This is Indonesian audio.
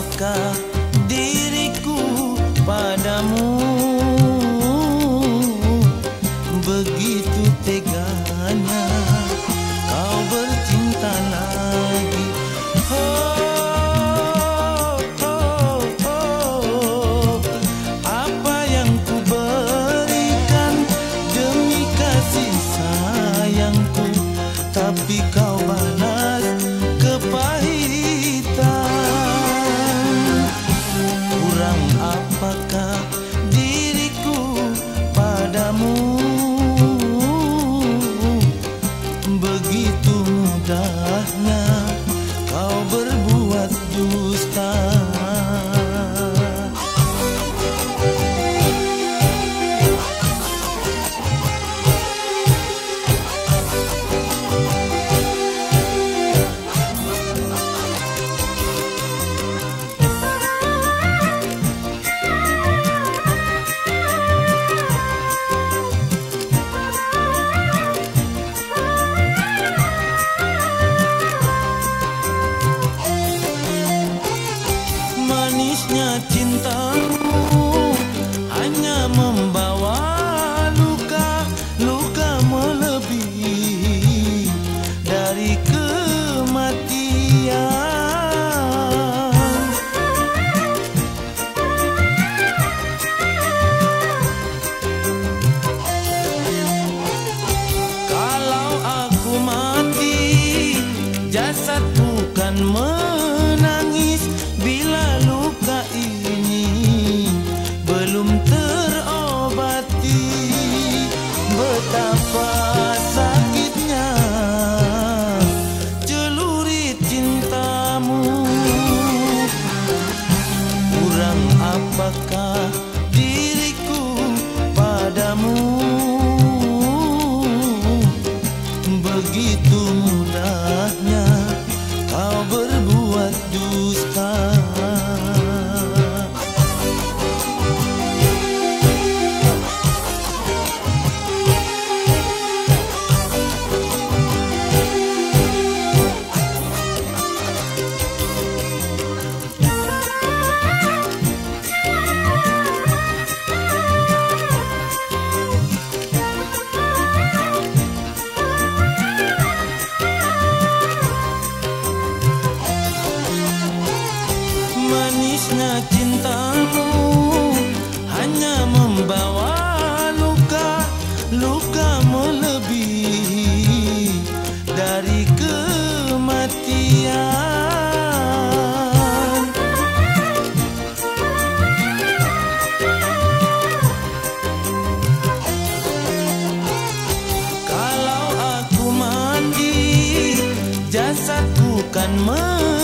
apakah diriku padamu? Begitu Hanya cintamu Hanya membawa luka Luka melebihi Dari kematian. cintamu hanya membawa luka luka melebihi dari kematian. Kalau aku mandi jasadku kan melebihi